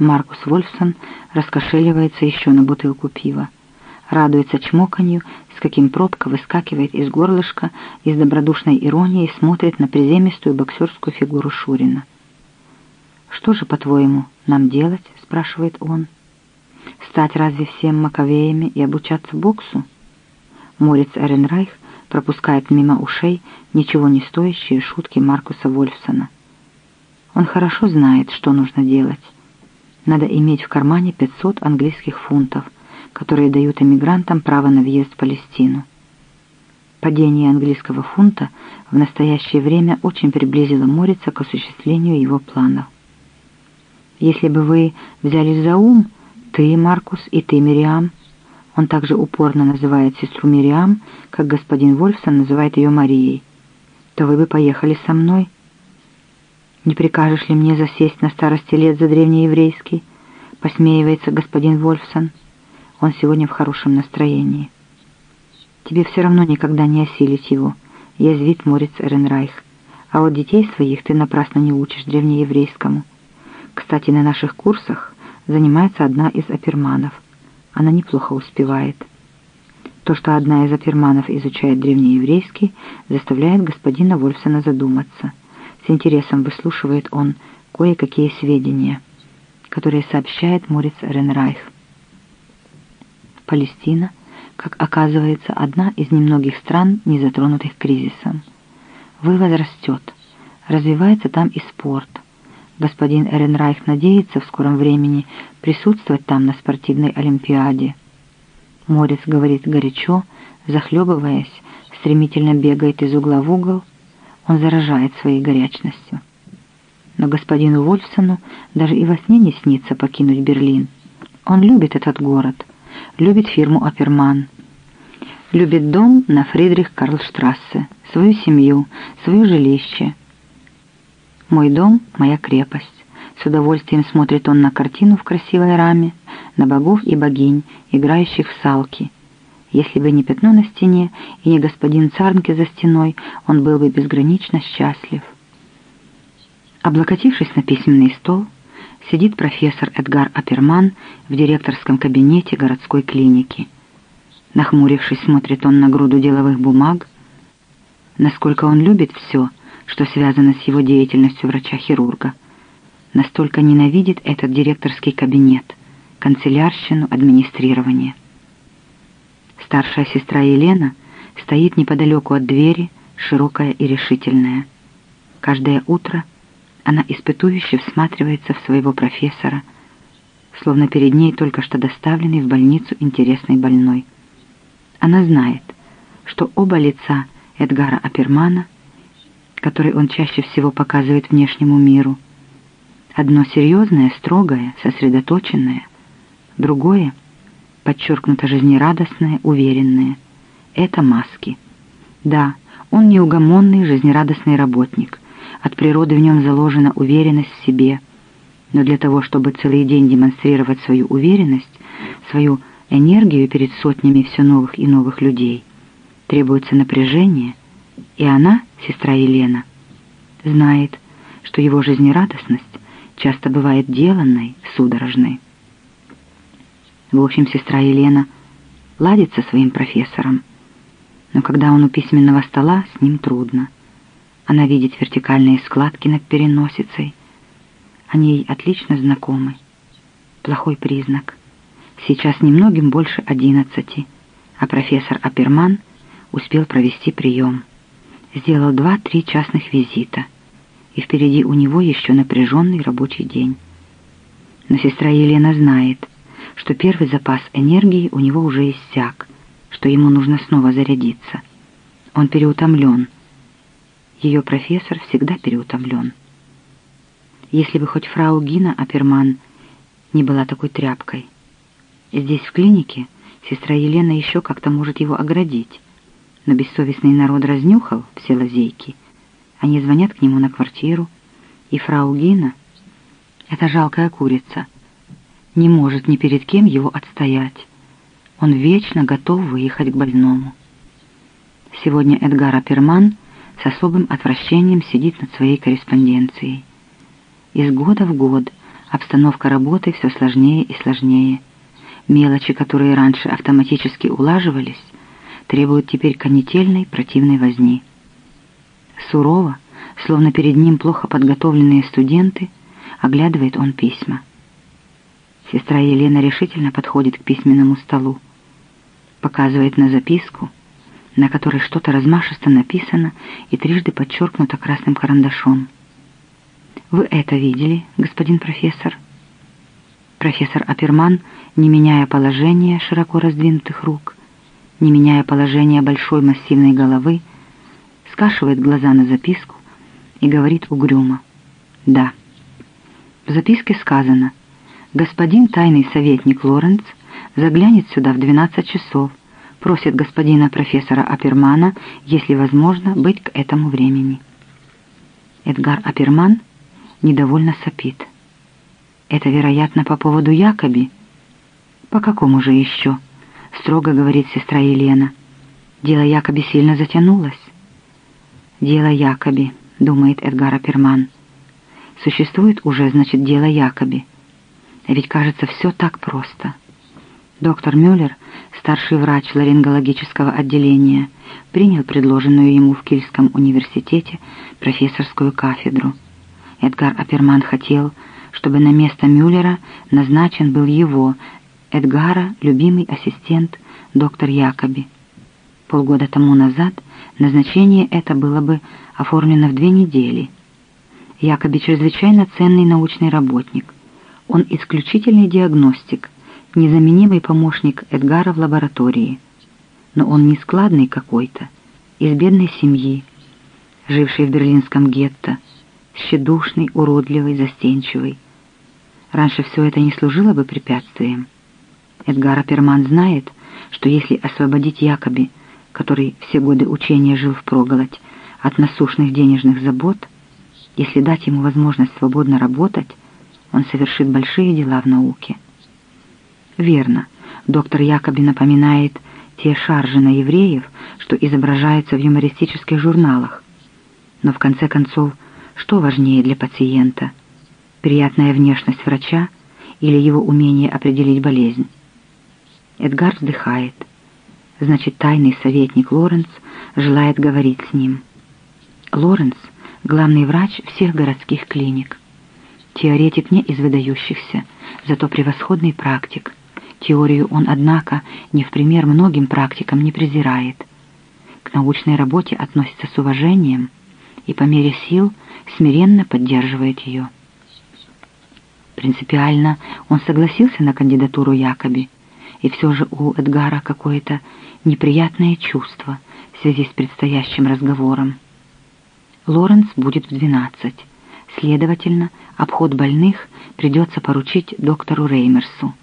Маркус Вольфсон раскошеливается еще на бутылку пива. Радуется чмоканью, с каким пробка выскакивает из горлышка и с добродушной иронией смотрит на приземистую боксерскую фигуру Шурина. «Что же, по-твоему, нам делать?» — спрашивает он. «Стать разве всем маковеями и обучаться боксу?» Морец Эренрайх пропускает мимо ушей ничего не стоящие шутки Маркуса Вольфсона. Он хорошо знает, что нужно делать. Надо иметь в кармане 500 английских фунтов, которые дают эмигрантам право на въезд в Палестину. Падение английского фунта в настоящее время очень приблизило Морица к осуществлению его планов. Если бы вы взялись за ум, ты, Маркус, и ты, Мириам, он также упорно называет сестру Мириам, как господин Вольфсон называет ее Марией, то вы бы поехали со мной. Не прикажешь ли мне засесть на старости лет за древнееврейский? Посмеивается господин Вольфсон. Он сегодня в хорошем настроении. Тебе все равно никогда не осилить его, язвит Морец Эренрайх. А вот детей своих ты напрасно не учишь древнееврейскому. Кстати, на наших курсах занимается одна из оперманов — она неплохо успевает. То, что одна из аферманов изучает древнееврейский, заставляет господина Вольфсона задуматься. С интересом выслушивает он кое-какие сведения, которые сообщает Морец Ренрайх. Палестина, как оказывается, одна из немногих стран, не затронутых кризисом. Вывоз растет, развивается там и спорт – Господин Эренрайх надеется в скором времени присутствовать там на спортивной олимпиаде. Морец говорит горячо, захлебываясь, стремительно бегает из угла в угол. Он заражает своей горячностью. Но господину Вольфсону даже и во сне не снится покинуть Берлин. Он любит этот город, любит фирму «Аперман», любит дом на Фридрих-Карлштрассе, свою семью, свое жилище — «Мой дом — моя крепость». С удовольствием смотрит он на картину в красивой раме, на богов и богинь, играющих в салки. Если бы не пятно на стене и не господин Царнке за стеной, он был бы безгранично счастлив. Облокотившись на письменный стол, сидит профессор Эдгар Аперман в директорском кабинете городской клиники. Нахмурившись, смотрит он на груду деловых бумаг. Насколько он любит все — что связано с его деятельностью врача-хирурга. Настолько ненавидит этот директорский кабинет, канцелярщину, администрирование. Старшая сестра Елена стоит неподалеку от двери, широкая и решительная. Каждое утро она испытующе всматривается в своего профессора, словно перед ней только что доставленный в больницу интересный больной. Она знает, что оба лица Эдгара Апермана — который он чаще всего показывает внешнему миру. Одно серьезное, строгое, сосредоточенное, другое — подчеркнуто жизнерадостное, уверенное. Это маски. Да, он неугомонный, жизнерадостный работник. От природы в нем заложена уверенность в себе. Но для того, чтобы целый день демонстрировать свою уверенность, свою энергию перед сотнями все новых и новых людей, требуется напряжение, и она, сестра Елена, знает, что его жизнерадостность часто бывает деланной, судорожной. В общем, сестра Елена ладит со своим профессором, но когда он у письменного стола, с ним трудно. Она видит вертикальные складки над переносицей. Они ей отлично знакомы. Плохой признак. Сейчас немногим больше одиннадцати, а профессор Аперман успел провести прием сделал два-три частных визита, и впереди у него еще напряженный рабочий день. Но сестра Елена знает, что первый запас энергии у него уже иссяк, что ему нужно снова зарядиться. Он переутомлен. Ее профессор всегда переутомлен. Если бы хоть фрау Гина Аперман не была такой тряпкой. Здесь, в клинике, сестра Елена еще как-то может его оградить но бессовестный народ разнюхал все лазейки. Они звонят к нему на квартиру, и фрау Гина, эта жалкая курица, не может ни перед кем его отстоять. Он вечно готов выехать к больному. Сегодня Эдгар Аперман с особым отвращением сидит над своей корреспонденцией. Из года в год Обстановка работы все сложнее и сложнее. Мелочи, которые раньше автоматически улаживались, требуют теперь конетельной противной возни. Сурово, словно перед ним плохо подготовленные студенты, оглядывает он письма. Сестра Елена решительно подходит к письменному столу, показывает на записку, на которой что-то размашисто написано и трижды подчеркнуто красным карандашом. «Вы это видели, господин профессор?» Профессор Аперман, не меняя положения широко раздвинутых рук, не меняя положения большой массивной головы, скашивает глаза на записку и говорит угрюмо «Да». В записке сказано «Господин тайный советник Лоренц заглянет сюда в 12 часов, просит господина профессора Апермана, если возможно, быть к этому времени». Эдгар Аперман недовольно сопит. Это, вероятно, по поводу Якоби. По какому же еще? Строго говорит сестра Елена. Дело Якоби сильно затянулось. Дело Якоби, думает Эдгар Аперман. Существует уже, значит, дело Якоби. Ведь, кажется, все так просто. Доктор Мюллер, старший врач ларингологического отделения, принял предложенную ему в Кильском университете профессорскую кафедру. Эдгар Аперман хотел, чтобы на место Мюллера назначен был его, Эдгара, любимый ассистент, доктор Якоби. Полгода тому назад назначение это было бы оформлено в две недели. Якоби чрезвычайно ценный научный работник. Он исключительный диагностик, незаменимый помощник Эдгара в лаборатории. Но он не складный какой-то, из бедной семьи, живший в берлинском гетто, тщедушный, уродливый, застенчивый. Раньше все это не служило бы препятствием. Эдгар Аперман знает, что если освободить Якоби, который все годы учения жил впроголодь, от насущных денежных забот, если дать ему возможность свободно работать, он совершит большие дела в науке. Верно, доктор Якоби напоминает те шаржи на евреев, что изображаются в юмористических журналах. Но в конце концов, что важнее для пациента? Приятная внешность врача или его умение определить болезнь? Эдгар вздыхает. Значит, тайный советник Лоренц желает говорить с ним. Лоренц — главный врач всех городских клиник. Теоретик не из выдающихся, зато превосходный практик. Теорию он, однако, не в пример многим практикам не презирает. К научной работе относится с уважением и по мере сил смиренно поддерживает ее. Принципиально он согласился на кандидатуру Якоби, и все же у Эдгара какое-то неприятное чувство в связи с предстоящим разговором. Лоренс будет в двенадцать. Следовательно, обход больных придется поручить доктору Реймерсу.